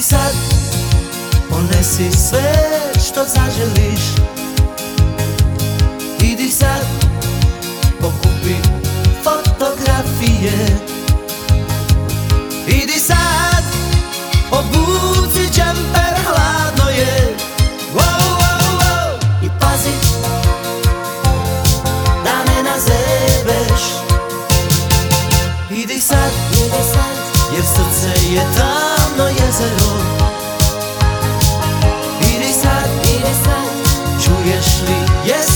I sad ponesi sve što zaželiš. Idi sad pokupi fotografije. Idi sad obuci džemper hladno je. Wow, wow, wow. I pazi da ne nazebeš. Idi sad, idi sad jer srce je tamno jezero. Yes.